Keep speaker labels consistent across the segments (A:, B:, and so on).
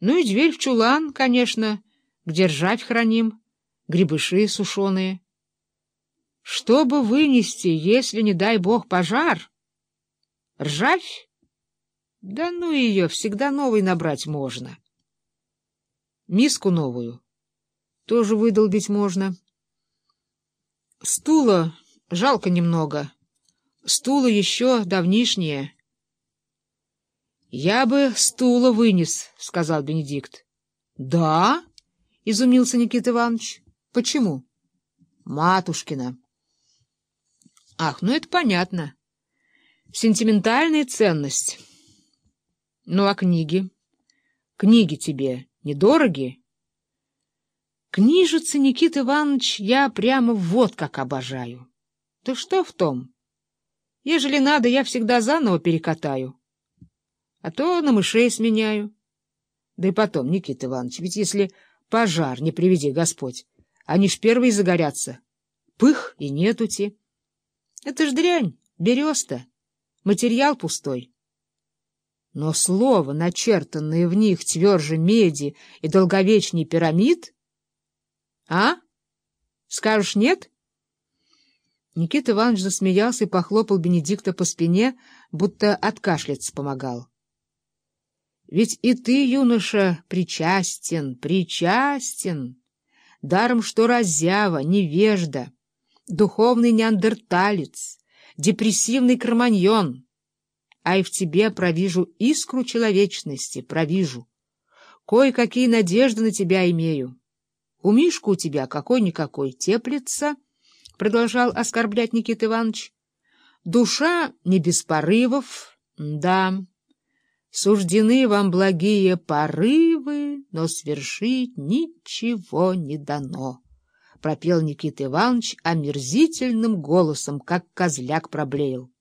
A: Ну и дверь в чулан, конечно, где ржавь храним, грибыши сушеные. Чтобы вынести, если, не дай бог, пожар? Ржавь? Да ну ее, всегда новый набрать можно. Миску новую тоже выдолбить можно. Стула жалко немного. Стула еще давнишнее. — Я бы стула вынес, — сказал Бенедикт. — Да? — изумился Никита Иванович. — Почему? — Матушкина. — Ах, ну это понятно. Сентиментальная ценность. Ну, а книги? Книги тебе недороги? Книжицы, Никита Иванович, я прямо вот как обожаю. Да что в том? Ежели надо, я всегда заново перекатаю. А то на мышей сменяю. Да и потом, Никита Иванович, ведь если пожар, не приведи Господь, они ж первые загорятся. Пых и нетути. Это ж дрянь, береста, материал пустой. Но слово, начертанное в них тверже меди и долговечней пирамид... А? Скажешь нет? — Никита Иванович засмеялся и похлопал Бенедикта по спине, будто откашляться помогал. — Ведь и ты, юноша, причастен, причастен, даром что разява, невежда, духовный неандерталец, депрессивный кроманьон, а и в тебе провижу искру человечности, провижу. Кое-какие надежды на тебя имею. У Мишку у тебя какой-никакой теплится —— продолжал оскорблять Никита Иванович. — Душа не без порывов, да. Суждены вам благие порывы, но свершить ничего не дано, — пропел Никита Иванович омерзительным голосом, как козляк проблеял.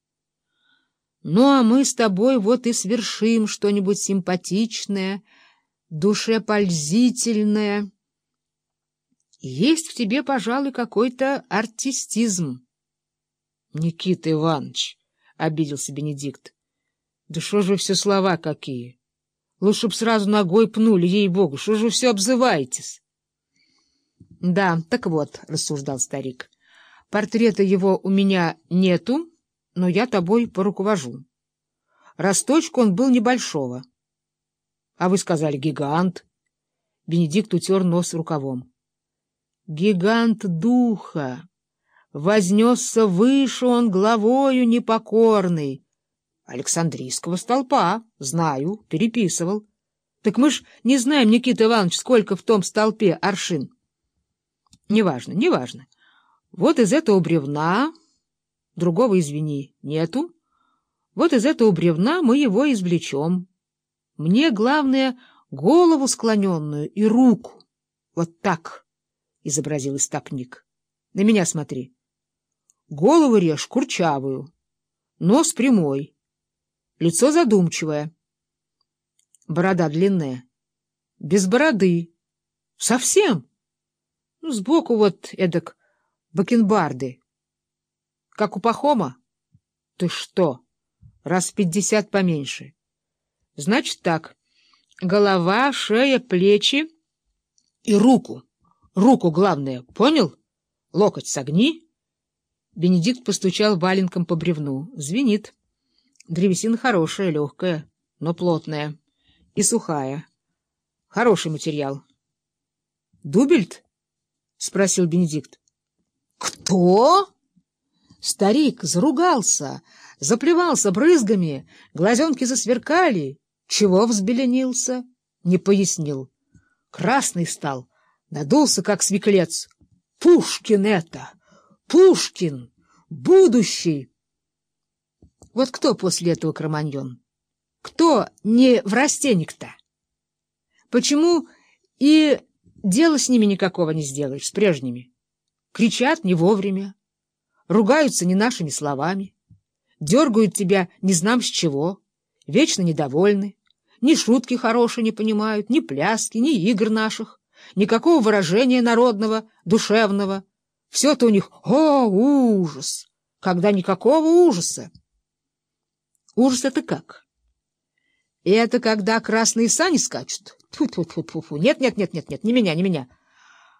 A: — Ну, а мы с тобой вот и свершим что-нибудь симпатичное, душепользительное. Есть в тебе, пожалуй, какой-то артистизм. — Никита Иванович, — обиделся Бенедикт, — да что же все слова какие? Лучше б сразу ногой пнули, ей-богу, что же все обзываетесь? — Да, так вот, — рассуждал старик, — портрета его у меня нету, но я тобой поруковожу. Росточку он был небольшого. — А вы сказали гигант. Бенедикт утер нос рукавом. Гигант духа! Вознесся выше он главою непокорный. Александрийского столпа, знаю, переписывал. Так мы ж не знаем, Никита Иванович, сколько в том столпе аршин. Неважно, неважно. Вот из этого бревна, другого, извини, нету, вот из этого бревна мы его извлечем. Мне главное голову склоненную и руку. Вот так изобразил истопник. — На меня смотри. Голову режь курчавую, нос прямой, лицо задумчивое, борода длинная, без бороды. Совсем. Ну, сбоку вот эдак бакенбарды. Как у Пахома? Ты что? Раз пятьдесят поменьше. Значит так, голова, шея, плечи и руку. Руку, главное, понял? Локоть согни. Бенедикт постучал валенком по бревну. Звенит. Древесина хорошая, легкая, но плотная. И сухая. Хороший материал. — Дубельт? — спросил Бенедикт. — Кто? Старик заругался, заплевался брызгами, глазенки засверкали. Чего взбеленился? Не пояснил. Красный стал — Надулся, как свеклец. Пушкин это! Пушкин! Будущий! Вот кто после этого кроманьон? Кто не в растенник-то? Почему и дела с ними никакого не сделаешь, с прежними? Кричат не вовремя, ругаются не нашими словами, дергают тебя не знам с чего, вечно недовольны, ни шутки хорошие не понимают, ни пляски, ни игр наших никакого выражения народного, душевного. Все-то у них «О, ужас!» Когда никакого ужаса. Ужас — это как? Это когда красные сани скачут? Тьфу-тьфу-тьфу-тьфу. Нет, нет, нет, нет, нет, не меня, не меня.